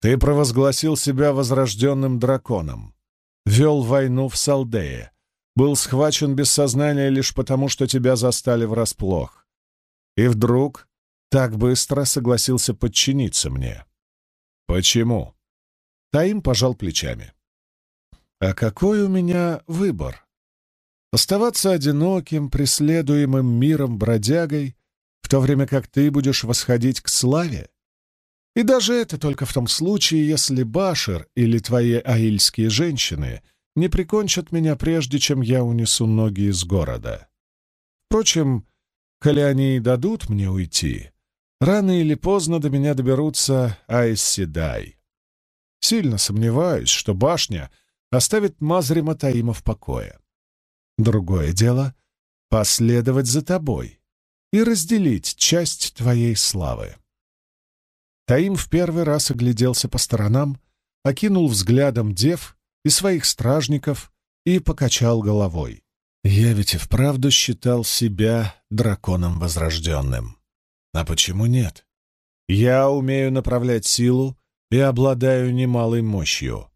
Ты провозгласил себя возрожденным драконом, вел войну в Салдее, был схвачен без сознания лишь потому, что тебя застали врасплох. И вдруг так быстро согласился подчиниться мне. Почему? Таим пожал плечами. А какой у меня выбор? Оставаться одиноким, преследуемым миром бродягой, в то время как ты будешь восходить к славе? И даже это только в том случае, если Башер или твои аильские женщины не прикончат меня, прежде чем я унесу ноги из города. Впрочем, коли они и дадут мне уйти, рано или поздно до меня доберутся Айсседай. Сильно сомневаюсь, что башня оставит Мазрима Таима в покое. Другое дело — последовать за тобой и разделить часть твоей славы. Таим в первый раз огляделся по сторонам, окинул взглядом дев и своих стражников и покачал головой. Я ведь и вправду считал себя драконом возрожденным. А почему нет? Я умею направлять силу и обладаю немалой мощью.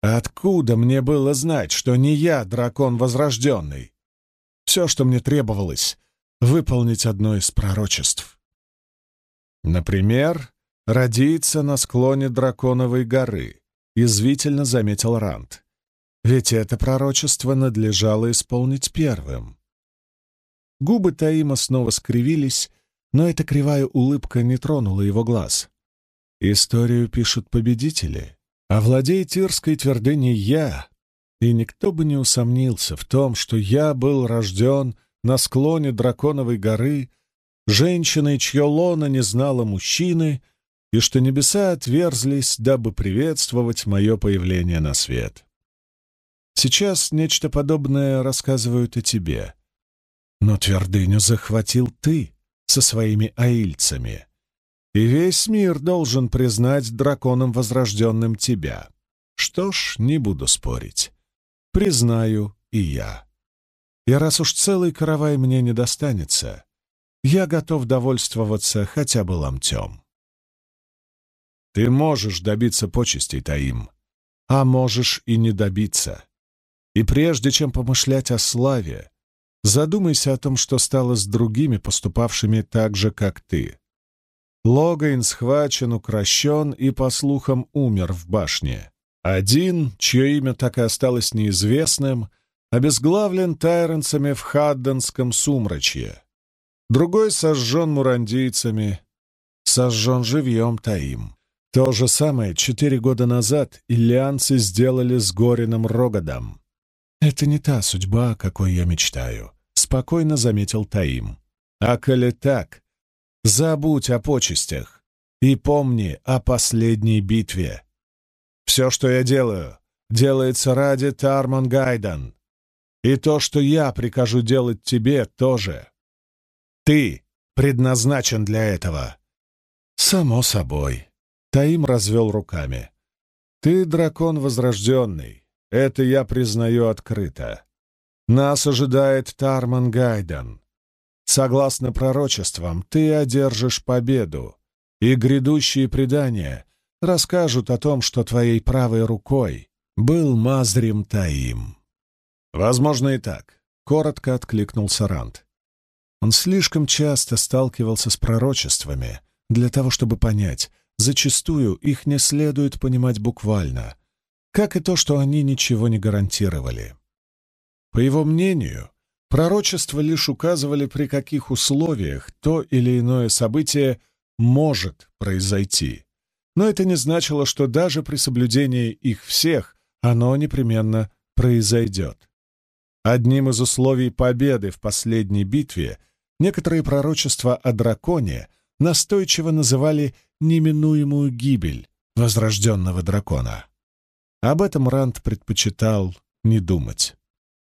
Откуда мне было знать, что не я дракон возрожденный? Все, что мне требовалось, выполнить одно из пророчеств. Например, родиться на склоне Драконовой горы, язвительно заметил Ранд. Ведь это пророчество надлежало исполнить первым. Губы Таима снова скривились, но эта кривая улыбка не тронула его глаз. Историю пишут победители, а владей Тирской твердыней я, и никто бы не усомнился в том, что я был рожден на склоне Драконовой горы, женщиной, чье лона не знала мужчины, и что небеса отверзлись, дабы приветствовать мое появление на свет. Сейчас нечто подобное рассказывают о тебе. Но твердыню захватил ты со своими аильцами, и весь мир должен признать драконом возрожденным тебя. Что ж, не буду спорить. Признаю и я. И раз уж целый каравай мне не достанется, я готов довольствоваться хотя бы ломтем. Ты можешь добиться почестей, Таим, а можешь и не добиться. И прежде чем помышлять о славе, задумайся о том, что стало с другими, поступавшими так же, как ты. Логайн схвачен, укращен и, по слухам, умер в башне. Один, чье имя так и осталось неизвестным, обезглавлен тайренцами в Хадденском сумрачье. Другой сожжен мурандийцами, сожжен живьем Таим. То же самое четыре года назад иллианцы сделали с Горином Рогодом. «Это не та судьба, какой я мечтаю», — спокойно заметил Таим. «А коли так, забудь о почестях и помни о последней битве. Все, что я делаю, делается ради Тарман Гайдан. И то, что я прикажу делать тебе, тоже. Ты предназначен для этого». «Само собой», Таим развел руками. «Ты дракон возрожденный. Это я признаю открыто. Нас ожидает Тарман Гайдан. Согласно пророчествам, ты одержишь победу, и грядущие предания расскажут о том, что твоей правой рукой был Мазрим Таим». «Возможно и так», — коротко откликнулся Рант. Он слишком часто сталкивался с пророчествами для того, чтобы понять, Зачастую их не следует понимать буквально, как и то, что они ничего не гарантировали. По его мнению, пророчества лишь указывали, при каких условиях то или иное событие может произойти. Но это не значило, что даже при соблюдении их всех оно непременно произойдет. Одним из условий победы в последней битве некоторые пророчества о драконе настойчиво называли неминуемую гибель возрожденного дракона. Об этом Ранд предпочитал не думать.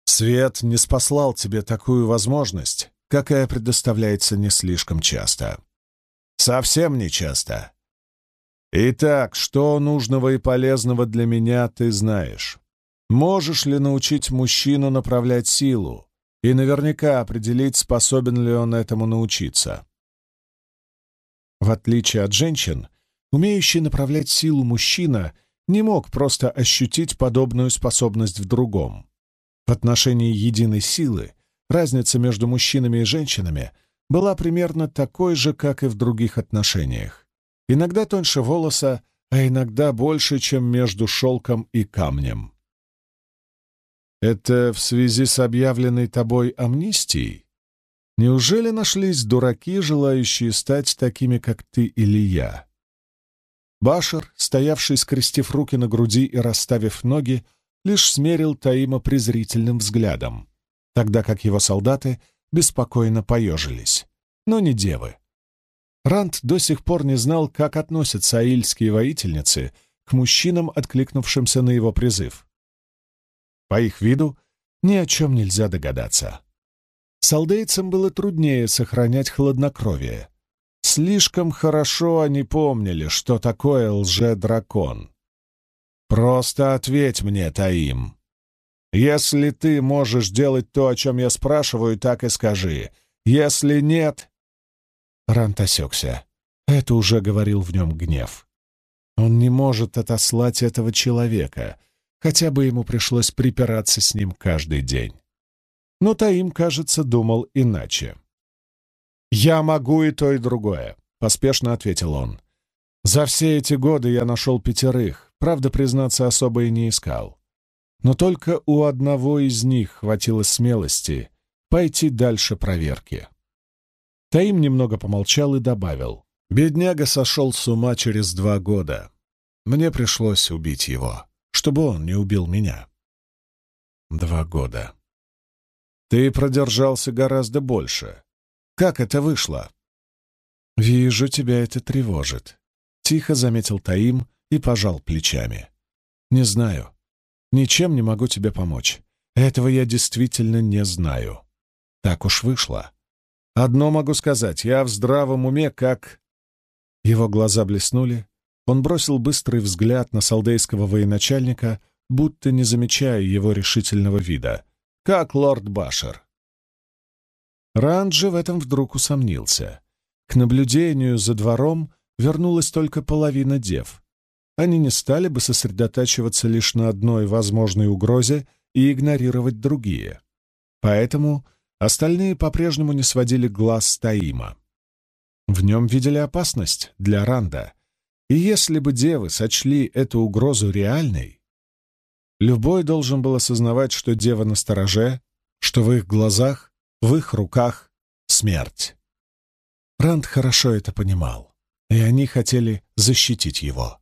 Свет не спаслал тебе такую возможность, какая предоставляется не слишком часто. Совсем не часто. Итак, что нужного и полезного для меня ты знаешь? Можешь ли научить мужчину направлять силу и наверняка определить, способен ли он этому научиться? В отличие от женщин, умеющий направлять силу мужчина не мог просто ощутить подобную способность в другом. В отношении единой силы разница между мужчинами и женщинами была примерно такой же, как и в других отношениях. Иногда тоньше волоса, а иногда больше, чем между шелком и камнем. Это в связи с объявленной тобой амнистией? Неужели нашлись дураки, желающие стать такими, как ты или я? Башер, стоявший, скрестив руки на груди и расставив ноги, лишь смерил Таима презрительным взглядом, тогда как его солдаты беспокойно поежились. Но не девы. Ранд до сих пор не знал, как относятся аильские воительницы к мужчинам, откликнувшимся на его призыв. По их виду ни о чем нельзя догадаться. Салдейцам было труднее сохранять хладнокровие. Слишком хорошо они помнили, что такое лже-дракон. «Просто ответь мне, Таим. Если ты можешь делать то, о чем я спрашиваю, так и скажи. Если нет...» Рант осекся. Это уже говорил в нем гнев. Он не может отослать этого человека, хотя бы ему пришлось припираться с ним каждый день. Но Таим, кажется, думал иначе. «Я могу и то, и другое», — поспешно ответил он. «За все эти годы я нашел пятерых, правда, признаться, особо и не искал. Но только у одного из них хватило смелости пойти дальше проверки». Таим немного помолчал и добавил. «Бедняга сошел с ума через два года. Мне пришлось убить его, чтобы он не убил меня». «Два года», ты продержался гораздо больше. Как это вышло?» «Вижу, тебя это тревожит», — тихо заметил Таим и пожал плечами. «Не знаю. Ничем не могу тебе помочь. Этого я действительно не знаю. Так уж вышло. Одно могу сказать, я в здравом уме, как...» Его глаза блеснули, он бросил быстрый взгляд на салдейского военачальника, будто не замечая его решительного вида — как лорд Башер. Ранджи в этом вдруг усомнился. К наблюдению за двором вернулась только половина дев. Они не стали бы сосредотачиваться лишь на одной возможной угрозе и игнорировать другие. Поэтому остальные по-прежнему не сводили глаз с Таима. В нем видели опасность для Ранда, и если бы девы сочли эту угрозу реальной, Любой должен был осознавать, что дева на стороже, что в их глазах, в их руках смерть. Ранд хорошо это понимал, и они хотели защитить его.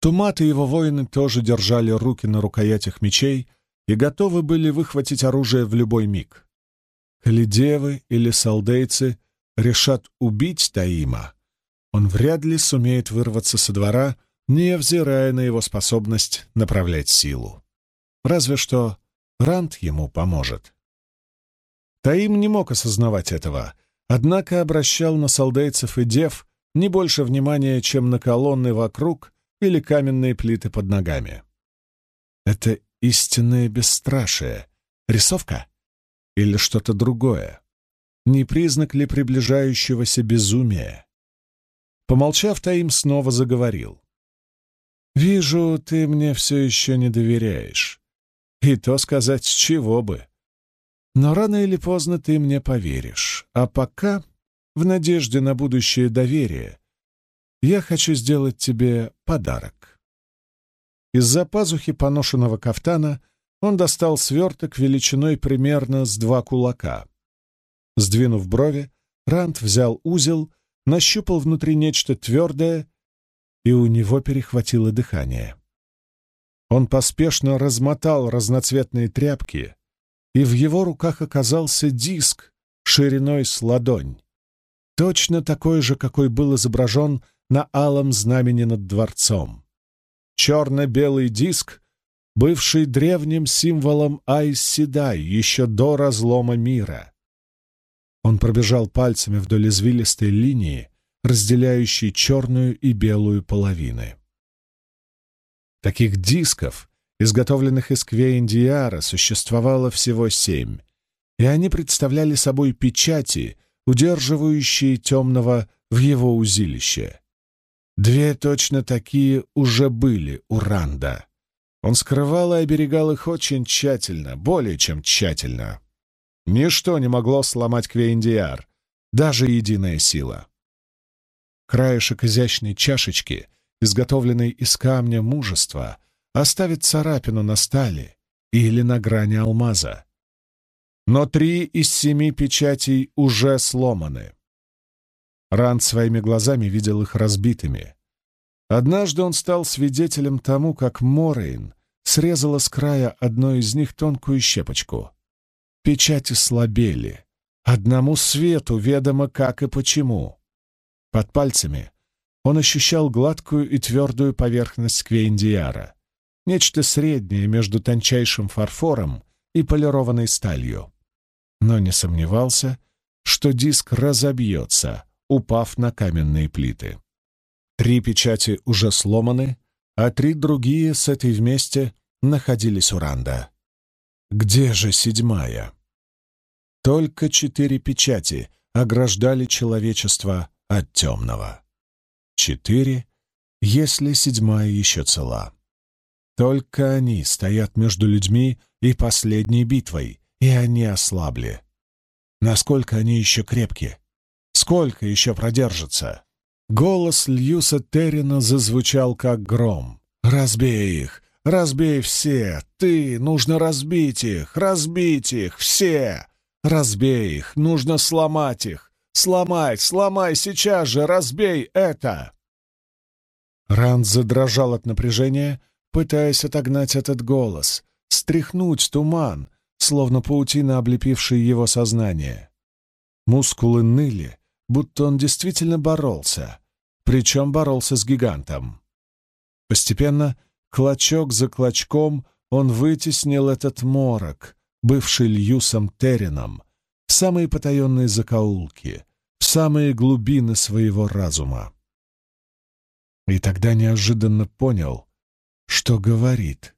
Тумат и его воины тоже держали руки на рукоятях мечей и готовы были выхватить оружие в любой миг. Коли девы или солдейцы решат убить Таима, он вряд ли сумеет вырваться со двора, невзирая на его способность направлять силу. Разве что Ранд ему поможет. Таим не мог осознавать этого, однако обращал на солдейцев и дев не больше внимания, чем на колонны вокруг или каменные плиты под ногами. Это истинное бесстрашие, рисовка или что-то другое? Не признак ли приближающегося безумия? Помолчав, Таим снова заговорил. «Вижу, ты мне все еще не доверяешь. И то сказать, с чего бы. Но рано или поздно ты мне поверишь. А пока, в надежде на будущее доверие, я хочу сделать тебе подарок». Из-за пазухи поношенного кафтана он достал сверток величиной примерно с два кулака. Сдвинув брови, Рант взял узел, нащупал внутри нечто твердое и у него перехватило дыхание. Он поспешно размотал разноцветные тряпки, и в его руках оказался диск шириной с ладонь, точно такой же, какой был изображен на алом знамени над дворцом. Черно-белый диск, бывший древним символом Айс-Седай еще до разлома мира. Он пробежал пальцами вдоль извилистой линии, разделяющей черную и белую половины. Таких дисков, изготовленных из квеиндиара, существовало всего семь, и они представляли собой печати, удерживающие темного в его узилище. Две точно такие уже были у Ранда. Он скрывал и оберегал их очень тщательно, более чем тщательно. Ничто не могло сломать Квейндиар, даже единая сила. Краешек изящной чашечки, изготовленной из камня мужества, оставит царапину на стали или на грани алмаза. Но три из семи печатей уже сломаны. Ранд своими глазами видел их разбитыми. Однажды он стал свидетелем тому, как Морейн срезала с края одной из них тонкую щепочку. Печати слабели. Одному свету ведомо как и почему. Под пальцами он ощущал гладкую и твердую поверхность Квейндиара, нечто среднее между тончайшим фарфором и полированной сталью. Но не сомневался, что диск разобьется, упав на каменные плиты. Три печати уже сломаны, а три другие с этой вместе находились у Ранда. Где же седьмая? Только четыре печати ограждали человечество от темного. Четыре, если седьмая еще цела. Только они стоят между людьми и последней битвой, и они ослабли. Насколько они еще крепки? Сколько еще продержатся? Голос Льюса Террина зазвучал как гром. «Разбей их! Разбей все! Ты! Нужно разбить их! Разбить их! Все! Разбей их! Нужно сломать их! Сломай! Сломай сейчас же! Разбей это!» Ранд задрожал от напряжения, пытаясь отогнать этот голос, стряхнуть туман, словно паутина, облепившая его сознание. Мускулы ныли, будто он действительно боролся, причем боролся с гигантом. Постепенно, клочок за клочком, он вытеснил этот морок, бывший Льюсом Террином, самые потаенные закоулки, в самые глубины своего разума. И тогда неожиданно понял, что говорит.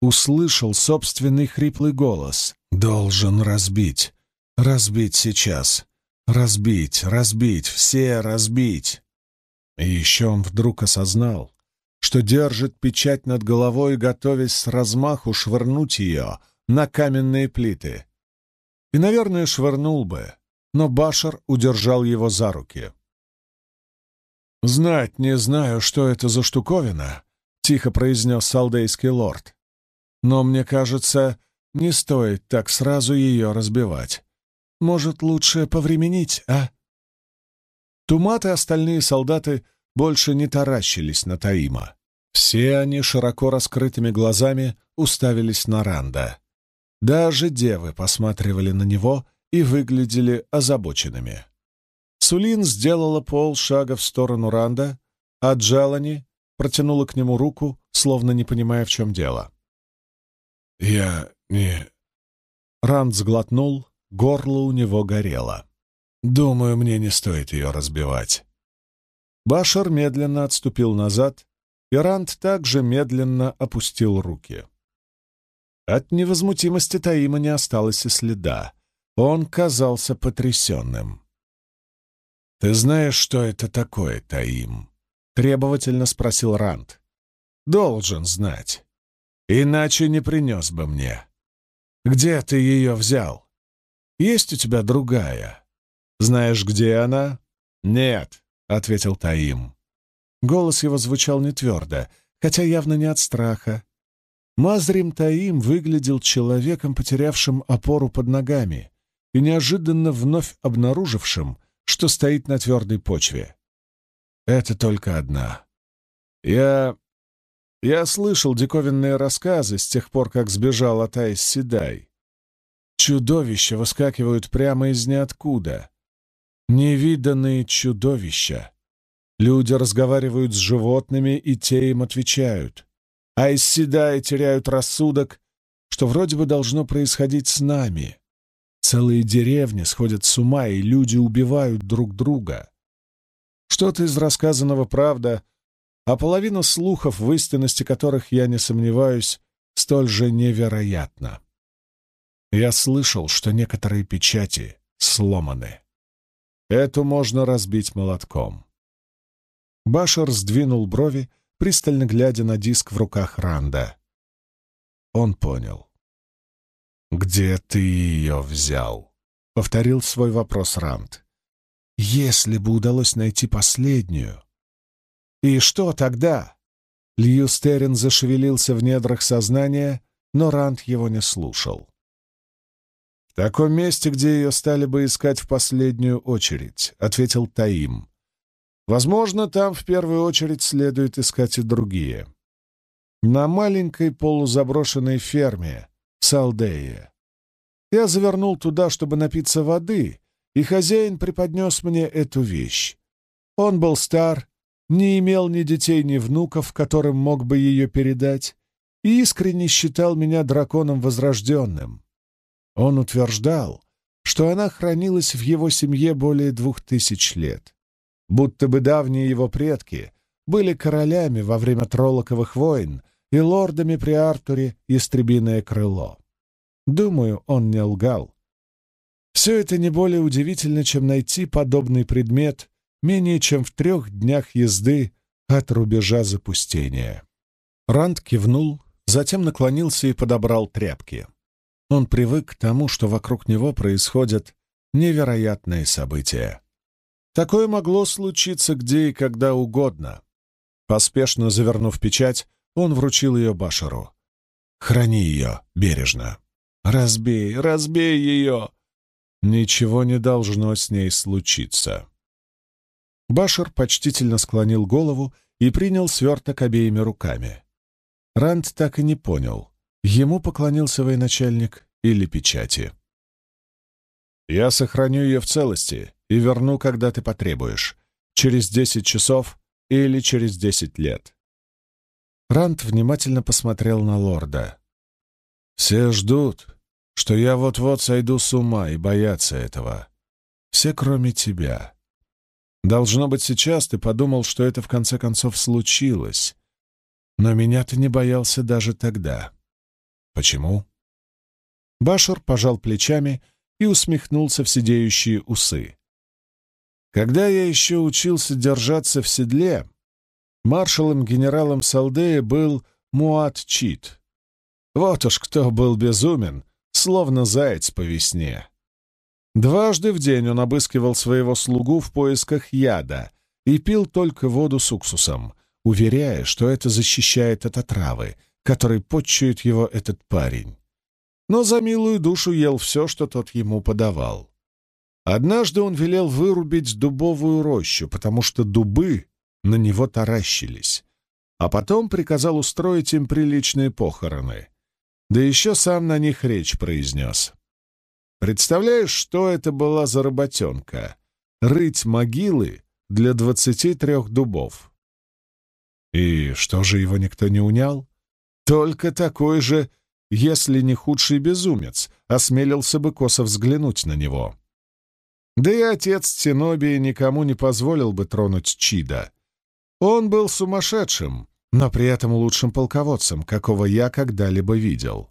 Услышал собственный хриплый голос. «Должен разбить. Разбить сейчас. Разбить, разбить, все разбить!» И еще он вдруг осознал, что держит печать над головой, готовясь с размаху швырнуть ее на каменные плиты. И, наверное, швырнул бы, но Башар удержал его за руки. «Знать не знаю, что это за штуковина», — тихо произнес салдейский лорд. «Но мне кажется, не стоит так сразу ее разбивать. Может, лучше повременить, а?» Тумат и остальные солдаты больше не таращились на Таима. Все они широко раскрытыми глазами уставились на Ранда. Даже девы посматривали на него и выглядели озабоченными. Сулин сделала полшага в сторону Ранда, а Джалани протянула к нему руку, словно не понимая, в чем дело. «Я не...» Ранд сглотнул, горло у него горело. Думаю, мне не стоит ее разбивать. Башар медленно отступил назад, и Ранд также медленно опустил руки. От невозмутимости Таима не осталось и следа. Он казался потрясенным. «Ты знаешь, что это такое, Таим?» — требовательно спросил Ранд. «Должен знать. Иначе не принес бы мне. Где ты ее взял? Есть у тебя другая?» Знаешь, где она?» «Нет», — ответил Таим. Голос его звучал не твердо, хотя явно не от страха. Мазрим Таим выглядел человеком, потерявшим опору под ногами и неожиданно вновь обнаружившим, что стоит на твердой почве. Это только одна. Я... Я слышал диковинные рассказы с тех пор, как сбежал от Айс Седай. Чудовища выскакивают прямо из ниоткуда. Невиданные чудовища. Люди разговаривают с животными, и те им отвечают. А из седая теряют рассудок, что вроде бы должно происходить с нами. Целые деревни сходят с ума, и люди убивают друг друга. Что-то из рассказанного правда, а половина слухов, в истинности которых я не сомневаюсь, столь же невероятна. Я слышал, что некоторые печати сломаны. Эту можно разбить молотком. Башер сдвинул брови, пристально глядя на диск в руках Ранда. Он понял. «Где ты ее взял?» — повторил свой вопрос Ранд. «Если бы удалось найти последнюю...» «И что тогда?» Льюстерин зашевелился в недрах сознания, но Ранд его не слушал. «В таком месте, где ее стали бы искать в последнюю очередь», — ответил Таим. «Возможно, там в первую очередь следует искать и другие. На маленькой полузаброшенной ферме в Салдее. Я завернул туда, чтобы напиться воды, и хозяин преподнес мне эту вещь. Он был стар, не имел ни детей, ни внуков, которым мог бы ее передать, и искренне считал меня драконом возрожденным. Он утверждал, что она хранилась в его семье более двух тысяч лет, будто бы давние его предки были королями во время Троллоковых войн и лордами при Артуре «Истребиное крыло». Думаю, он не лгал. Все это не более удивительно, чем найти подобный предмет менее чем в трех днях езды от рубежа запустения. Ранд кивнул, затем наклонился и подобрал тряпки. Он привык к тому, что вокруг него происходят невероятные события. Такое могло случиться где и когда угодно. Поспешно завернув печать, он вручил ее Башару. «Храни ее бережно. Разбей, разбей ее!» Ничего не должно с ней случиться. Башер почтительно склонил голову и принял сверток обеими руками. Ранд так и не понял, ему поклонился военачальник или печати. «Я сохраню ее в целости и верну, когда ты потребуешь, через десять часов или через десять лет». Ранд внимательно посмотрел на лорда. «Все ждут, что я вот-вот сойду с ума и боятся этого. Все, кроме тебя. Должно быть, сейчас ты подумал, что это в конце концов случилось. Но меня ты не боялся даже тогда. Почему? Башар пожал плечами и усмехнулся в сидеющие усы. Когда я еще учился держаться в седле, маршалом-генералом Салдея был Муат Чит. Вот уж кто был безумен, словно заяц по весне. Дважды в день он обыскивал своего слугу в поисках яда и пил только воду с уксусом, уверяя, что это защищает от отравы, которой подчует его этот парень. Но за милую душу ел все, что тот ему подавал. Однажды он велел вырубить дубовую рощу, потому что дубы на него таращились, а потом приказал устроить им приличные похороны. Да еще сам на них речь произнес. Представляешь, что это была за работенка? Рыть могилы для двадцати трех дубов. И что же его никто не унял? Только такой же, если не худший безумец, осмелился бы косо взглянуть на него. Да и отец Ценобии никому не позволил бы тронуть Чида. Он был сумасшедшим, но при этом лучшим полководцем, какого я когда-либо видел.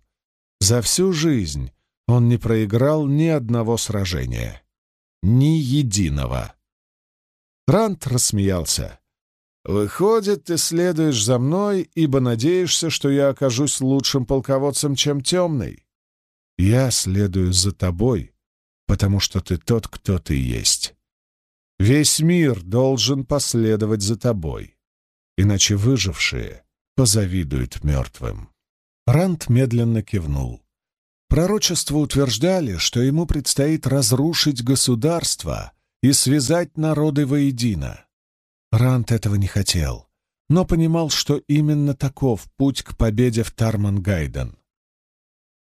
За всю жизнь он не проиграл ни одного сражения. Ни единого. Рант рассмеялся. «Выходит, ты следуешь за мной, ибо надеешься, что я окажусь лучшим полководцем, чем темный. Я следую за тобой, потому что ты тот, кто ты есть. Весь мир должен последовать за тобой, иначе выжившие позавидуют мертвым». Рант медленно кивнул. Пророчества утверждали, что ему предстоит разрушить государство и связать народы воедино. Рант этого не хотел, но понимал, что именно таков путь к победе в Тарман-Гайден.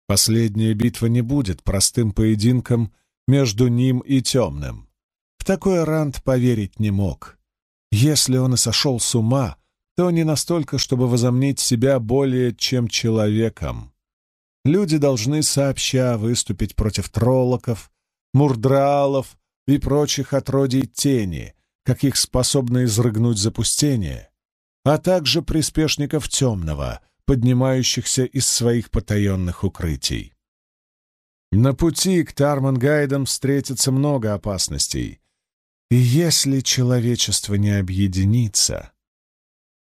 Последняя битва не будет простым поединком между ним и темным. В такое Рант поверить не мог. Если он и сошел с ума, то не настолько, чтобы возомнить себя более чем человеком. Люди должны сообща выступить против троллоков, мурдралов и прочих отродий тени, каких способны изрыгнуть запустение, а также приспешников темного, поднимающихся из своих потаенных укрытий. На пути к Тармангайдам встретится много опасностей, И если человечество не объединится,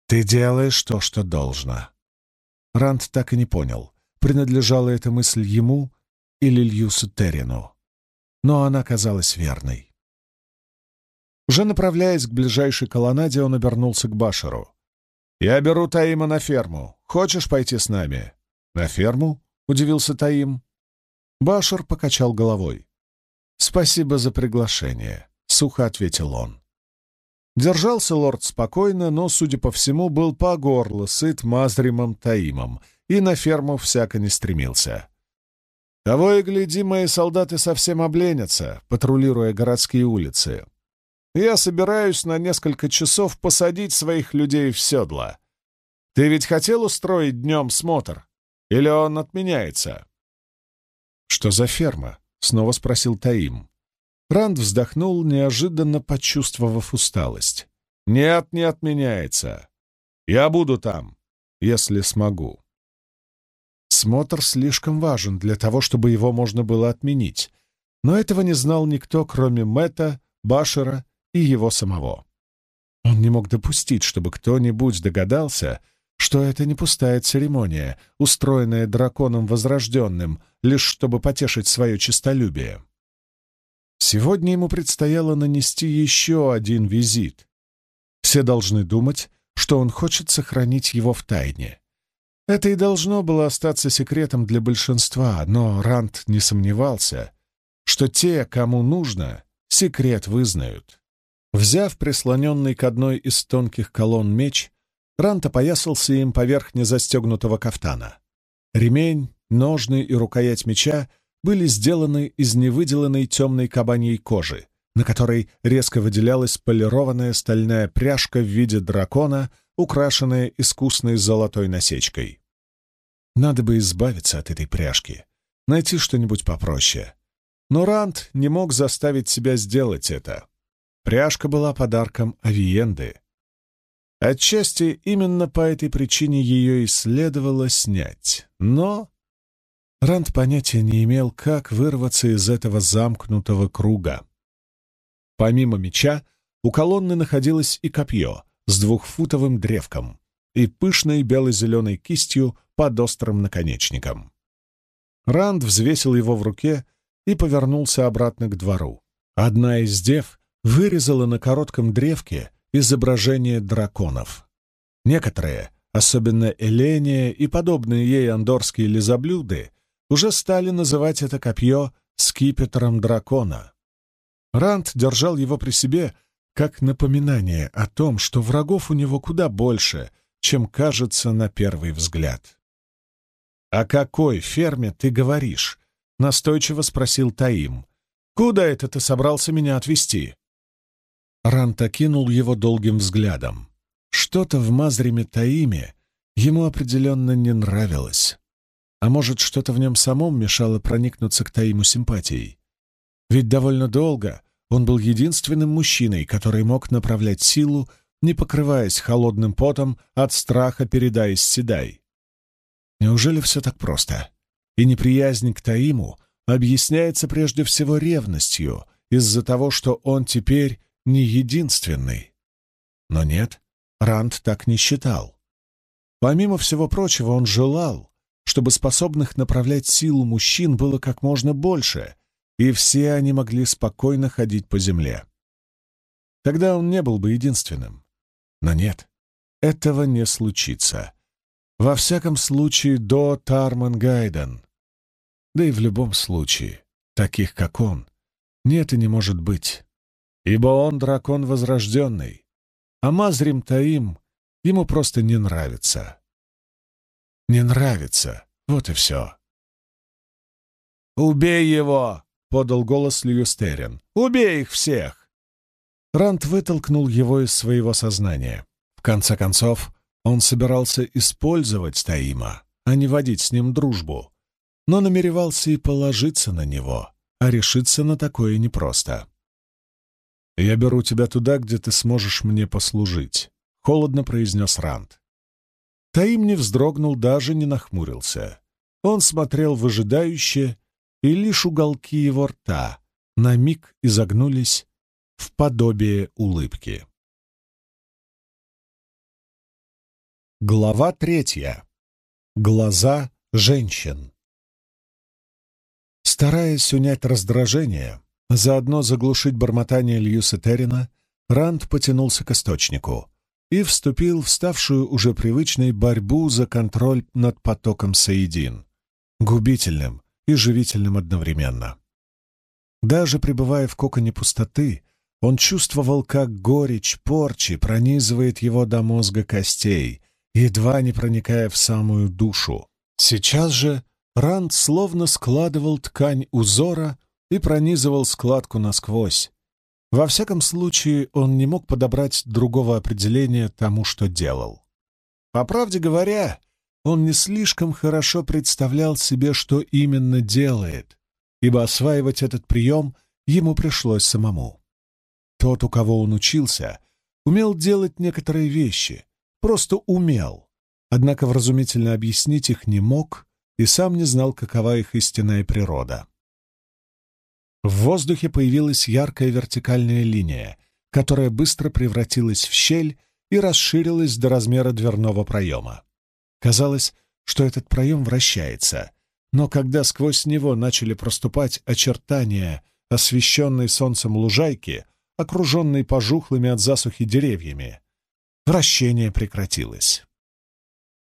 ты делаешь то, что должно. Ранд так и не понял, принадлежала эта мысль ему или Льюсу Террину. Но она казалась верной. Уже направляясь к ближайшей колоннаде, он обернулся к Башеру. «Я беру Таима на ферму. Хочешь пойти с нами?» «На ферму?» — удивился Таим. Башер покачал головой. «Спасибо за приглашение», — сухо ответил он. Держался лорд спокойно, но, судя по всему, был по горло сыт Мазримом Таимом и на ферму всяко не стремился. Того и гляди, мои солдаты совсем обленятся, патрулируя городские улицы. Я собираюсь на несколько часов посадить своих людей в седла. Ты ведь хотел устроить днем смотр? Или он отменяется?» «Что за ферма?» — снова спросил Таим. Ранд вздохнул, неожиданно почувствовав усталость. «Нет, не отменяется. Я буду там, если смогу». Смотр слишком важен для того, чтобы его можно было отменить, но этого не знал никто, кроме Мэтта, Башера и его самого. Он не мог допустить, чтобы кто-нибудь догадался, что это не пустая церемония, устроенная драконом Возрожденным, лишь чтобы потешить свое честолюбие. Сегодня ему предстояло нанести еще один визит. Все должны думать, что он хочет сохранить его в тайне. Это и должно было остаться секретом для большинства, но Рант не сомневался, что те, кому нужно, секрет вызнают. Взяв прислоненный к одной из тонких колонн меч, Рант опоясался им поверх незастегнутого кафтана. Ремень, ножны и рукоять меча были сделаны из невыделанной темной кабаньей кожи, на которой резко выделялась полированная стальная пряжка в виде дракона, украшенная искусной золотой насечкой. Надо бы избавиться от этой пряжки, найти что-нибудь попроще. Но Рант не мог заставить себя сделать это. Пряжка была подарком Авиенды. Отчасти именно по этой причине ее и следовало снять. Но Ранд понятия не имел, как вырваться из этого замкнутого круга. Помимо меча, у колонны находилось и копье с двухфутовым древком и пышной бело-зеленой кистью под острым наконечником. Ранд взвесил его в руке и повернулся обратно к двору. Одна из дев вырезала на коротком древке изображение драконов. Некоторые, особенно Эления и подобные ей андорские лизоблюды, уже стали называть это копье скипетром дракона. Ранд держал его при себе как напоминание о том, что врагов у него куда больше, чем кажется на первый взгляд. «О какой ферме ты говоришь?» — настойчиво спросил Таим. «Куда это ты собрался меня отвезти?» Рант кинул его долгим взглядом. Что-то в Мазриме Таиме ему определенно не нравилось. А может, что-то в нем самом мешало проникнуться к Таиму симпатией? Ведь довольно долго он был единственным мужчиной, который мог направлять силу, не покрываясь холодным потом от страха перед Айс Седай. Неужели все так просто? И неприязнь к Таиму объясняется прежде всего ревностью из-за того, что он теперь не единственный. Но нет, Ранд так не считал. Помимо всего прочего, он желал, чтобы способных направлять силу мужчин было как можно больше, и все они могли спокойно ходить по земле. Тогда он не был бы единственным. Но нет, этого не случится. Во всяком случае, до Тарман Гайден. Да и в любом случае, таких как он, нет и не может быть ибо он дракон возрожденный, а Мазрим Таим ему просто не нравится. Не нравится, вот и все. «Убей его!» — подал голос Льюстерин. «Убей их всех!» Рант вытолкнул его из своего сознания. В конце концов, он собирался использовать Таима, а не водить с ним дружбу, но намеревался и положиться на него, а решиться на такое непросто. «Я беру тебя туда, где ты сможешь мне послужить», — холодно произнес Ранд. Таим не вздрогнул, даже не нахмурился. Он смотрел выжидающе, и лишь уголки его рта на миг изогнулись в подобие улыбки. Глава третья. Глаза женщин. Стараясь унять раздражение, заодно заглушить бормотание Льюса Террина, Ранд потянулся к источнику и вступил в ставшую уже привычной борьбу за контроль над потоком Саидин, губительным и живительным одновременно. Даже пребывая в коконе пустоты, он чувствовал, как горечь порчи пронизывает его до мозга костей, едва не проникая в самую душу. Сейчас же Ранд словно складывал ткань узора и пронизывал складку насквозь. Во всяком случае, он не мог подобрать другого определения тому, что делал. По правде говоря, он не слишком хорошо представлял себе, что именно делает, ибо осваивать этот прием ему пришлось самому. Тот, у кого он учился, умел делать некоторые вещи, просто умел, однако вразумительно объяснить их не мог и сам не знал, какова их истинная природа. В воздухе появилась яркая вертикальная линия, которая быстро превратилась в щель и расширилась до размера дверного проема. Казалось, что этот проем вращается, но когда сквозь него начали проступать очертания освещенной солнцем лужайки, окруженной пожухлыми от засухи деревьями, вращение прекратилось.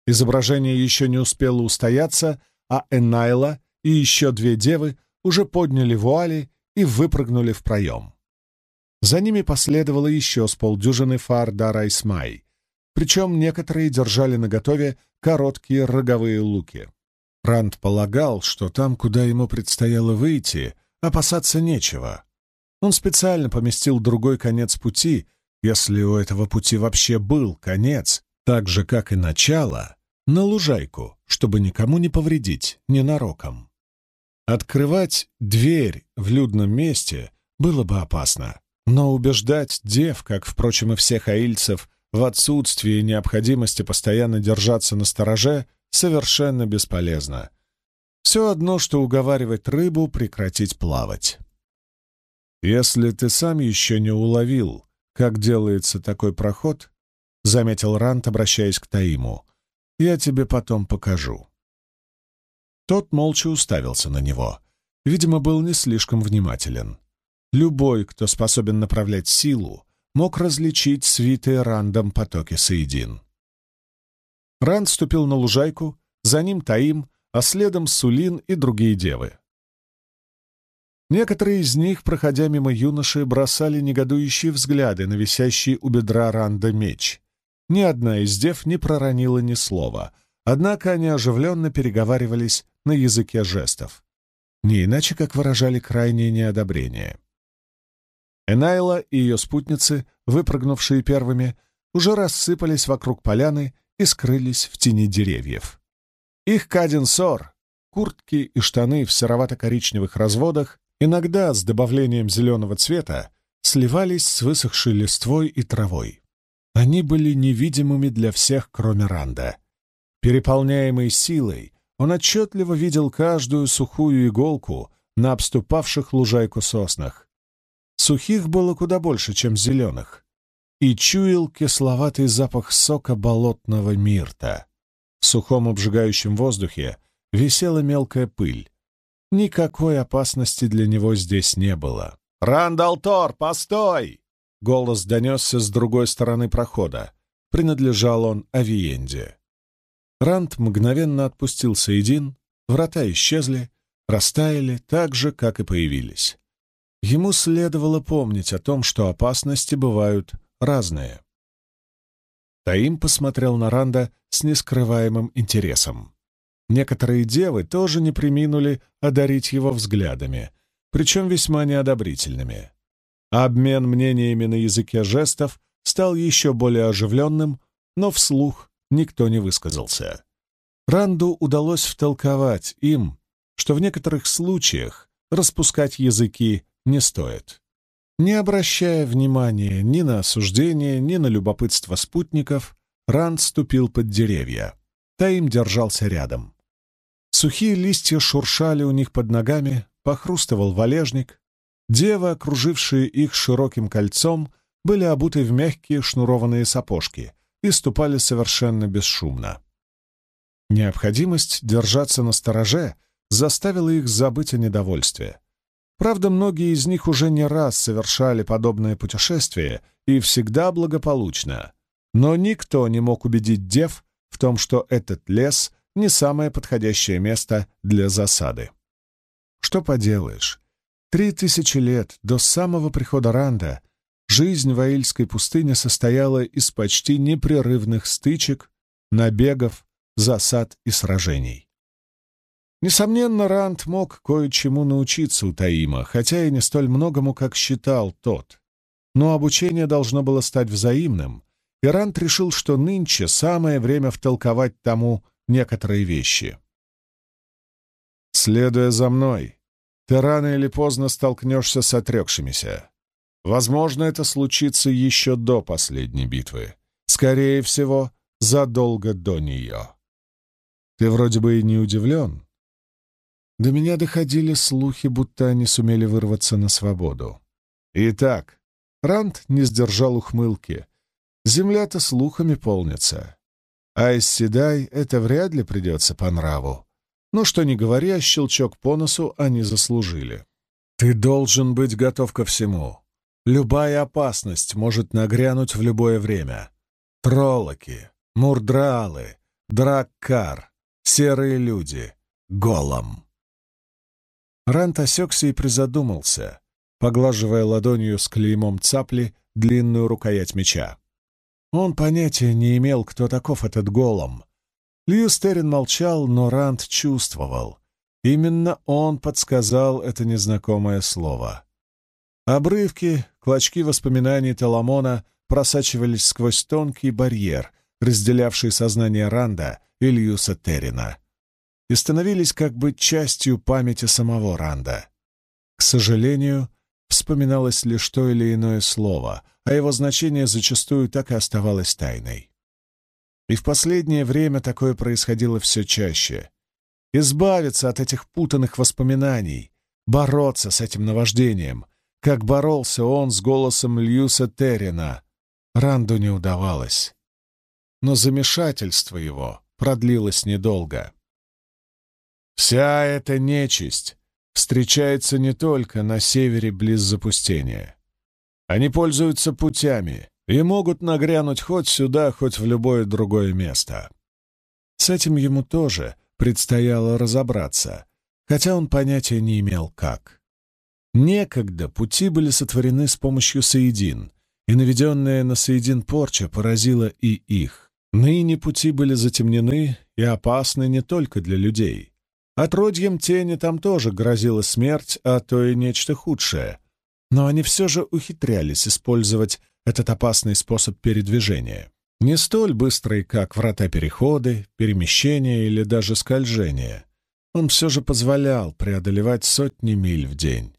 Изображение еще не успело устояться, а Энайла и еще две девы уже подняли вуали и выпрыгнули в проем. За ними последовало еще с полдюжины фар Дара Исмай, причем некоторые держали наготове короткие роговые луки. Ранд полагал, что там, куда ему предстояло выйти, опасаться нечего. Он специально поместил другой конец пути, если у этого пути вообще был конец, так же, как и начало, на лужайку, чтобы никому не повредить ненароком. Открывать дверь в людном месте было бы опасно, но убеждать дев, как, впрочем, и всех аильцев, в отсутствии необходимости постоянно держаться на стороже, совершенно бесполезно. Все одно, что уговаривать рыбу прекратить плавать. Если ты сам еще не уловил, как делается такой проход, — заметил Рант, обращаясь к Таиму, — я тебе потом покажу. Тот молча уставился на него. Видимо, был не слишком внимателен. Любой, кто способен направлять силу, мог различить свитые Рандом потоки Саидин. Ранд ступил на лужайку, за ним Таим, а следом Сулин и другие девы. Некоторые из них, проходя мимо юноши, бросали негодующие взгляды на висящий у бедра Ранда меч. Ни одна из дев не проронила ни слова, однако они оживленно переговаривались на языке жестов. Не иначе, как выражали крайнее неодобрение. Энайла и ее спутницы, выпрыгнувшие первыми, уже рассыпались вокруг поляны и скрылись в тени деревьев. Их каденсор, куртки и штаны в серовато-коричневых разводах, иногда с добавлением зеленого цвета, сливались с высохшей листвой и травой. Они были невидимыми для всех, кроме Ранда. Переполняемый силой, он отчетливо видел каждую сухую иголку на обступавших лужайку соснах, Сухих было куда больше, чем зеленых. И чуял кисловатый запах сока болотного мирта. В сухом обжигающем воздухе висела мелкая пыль. Никакой опасности для него здесь не было. «Рандалтор, постой!» Голос донесся с другой стороны прохода. Принадлежал он Авиенде. Ранд мгновенно отпустил Саидин, врата исчезли, растаяли так же, как и появились. Ему следовало помнить о том, что опасности бывают разные. Таим посмотрел на Ранда с нескрываемым интересом. Некоторые девы тоже не приминули одарить его взглядами, причем весьма неодобрительными. Обмен мнениями на языке жестов стал еще более оживленным, но вслух никто не высказался. Ранду удалось втолковать им, что в некоторых случаях распускать языки не стоит. Не обращая внимания ни на осуждение, ни на любопытство спутников, Ранд ступил под деревья. Таим держался рядом. Сухие листья шуршали у них под ногами, похрустывал валежник. Девы, окружившие их широким кольцом, были обуты в мягкие шнурованные сапожки и ступали совершенно бесшумно. Необходимость держаться на стороже заставила их забыть о недовольстве. Правда, многие из них уже не раз совершали подобное путешествие и всегда благополучно, но никто не мог убедить дев в том, что этот лес — не самое подходящее место для засады. Что поделаешь, три тысячи лет до самого прихода Ранда жизнь в Аильской пустыне состояла из почти непрерывных стычек, набегов, засад и сражений. Несомненно, Ранд мог кое-чему научиться у Таима, хотя и не столь многому, как считал тот. Но обучение должно было стать взаимным, и Ранд решил, что нынче самое время втолковать тому некоторые вещи. «Следуя за мной, ты рано или поздно столкнешься с отрекшимися. Возможно, это случится еще до последней битвы. Скорее всего, задолго до нее. Ты вроде бы и не удивлен. До меня доходили слухи, будто они сумели вырваться на свободу. Итак, Ранд не сдержал ухмылки. Земля-то слухами полнится. А Исседай это вряд ли придется по нраву. Но что ни говори, а щелчок по носу они заслужили. Ты должен быть готов ко всему. Любая опасность может нагрянуть в любое время. Троллоки, мурдралы, драккар, серые люди, голом. Рант осекся и призадумался, поглаживая ладонью с клеймом цапли длинную рукоять меча. Он понятия не имел, кто таков этот голом. Льюстерин молчал, но Ранд чувствовал. Именно он подсказал это незнакомое слово. Обрывки, клочки воспоминаний Теламона просачивались сквозь тонкий барьер, разделявший сознание Ранда и Льюса Террина, и становились как бы частью памяти самого Ранда. К сожалению, вспоминалось лишь то или иное слово, а его значение зачастую так и оставалось тайной. И в последнее время такое происходило все чаще. Избавиться от этих путанных воспоминаний, бороться с этим наваждением, как боролся он с голосом Льюса Террина, Ранду не удавалось. Но замешательство его продлилось недолго. Вся эта нечисть встречается не только на севере близ запустения. Они пользуются путями и могут нагрянуть хоть сюда, хоть в любое другое место. С этим ему тоже предстояло разобраться, хотя он понятия не имел как. Некогда пути были сотворены с помощью соедин, и наведенная на соедин порча поразила и их. Ныне пути были затемнены и опасны не только для людей. Отродьям тени там тоже грозила смерть, а то и нечто худшее. Но они все же ухитрялись использовать этот опасный способ передвижения. Не столь быстрый, как врата-переходы, перемещения или даже скольжения. Он все же позволял преодолевать сотни миль в день.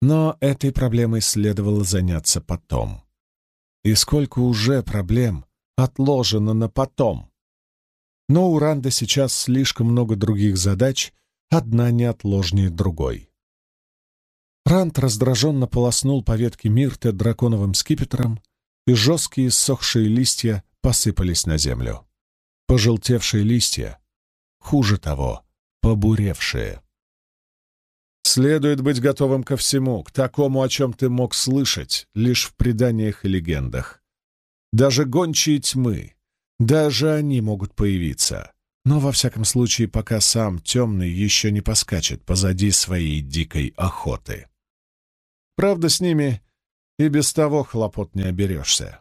Но этой проблемой следовало заняться потом. И сколько уже проблем отложено на потом. Но у Ранда сейчас слишком много других задач, одна неотложнее другой. Ранд раздраженно полоснул по ветке мирты драконовым скипетром, и жесткие ссохшие листья посыпались на землю. Пожелтевшие листья, хуже того, побуревшие. Следует быть готовым ко всему, к такому, о чем ты мог слышать лишь в преданиях и легендах. Даже гончие тьмы, даже они могут появиться. Но, во всяком случае, пока сам темный еще не поскачет позади своей дикой охоты. Правда, с ними и без того хлопот не оберешься.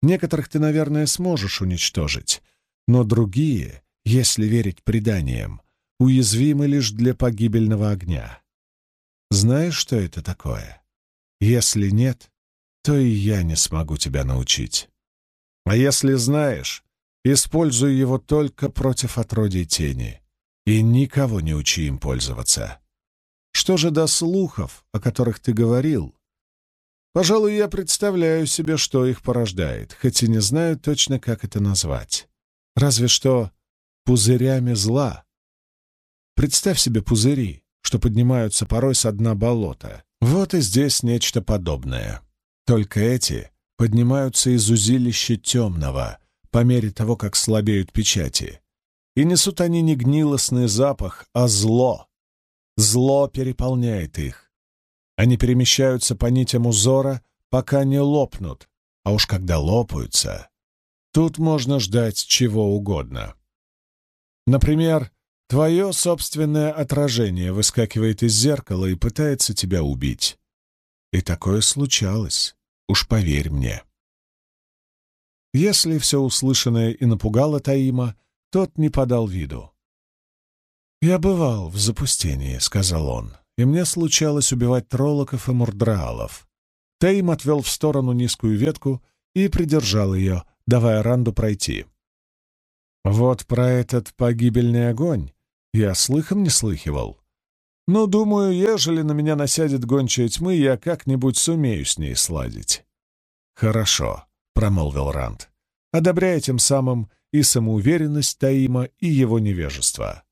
Некоторых ты, наверное, сможешь уничтожить, но другие, если верить преданиям, уязвимы лишь для погибельного огня. Знаешь, что это такое? Если нет, то и я не смогу тебя научить. А если знаешь, Используй его только против отродий тени. И никого не учи им пользоваться. Что же до слухов, о которых ты говорил? Пожалуй, я представляю себе, что их порождает, хоть и не знаю точно, как это назвать. Разве что пузырями зла. Представь себе пузыри, что поднимаются порой со дна болота, Вот и здесь нечто подобное. Только эти поднимаются из узилища темного, по мере того, как слабеют печати. И несут они не гнилостный запах, а зло. Зло переполняет их. Они перемещаются по нитям узора, пока не лопнут, а уж когда лопаются, тут можно ждать чего угодно. Например, твое собственное отражение выскакивает из зеркала и пытается тебя убить. И такое случалось, уж поверь мне. Если все услышанное и напугало Таима, тот не подал виду. «Я бывал в запустении», — сказал он, — «и мне случалось убивать троллоков и мурдраалов». Таим отвел в сторону низкую ветку и придержал ее, давая Ранду пройти. «Вот про этот погибельный огонь я слыхом не слыхивал. Но, думаю, ежели на меня насядет гончая тьмы, я как-нибудь сумею с ней сладить». «Хорошо», — промолвил Ранд, одобряя тем самым и самоуверенность Таима, и его невежество.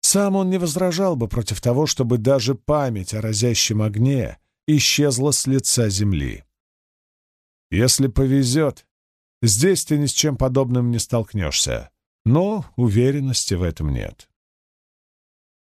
Сам он не возражал бы против того, чтобы даже память о разящем огне исчезла с лица земли. Если повезет, здесь ты ни с чем подобным не столкнешься, но уверенности в этом нет.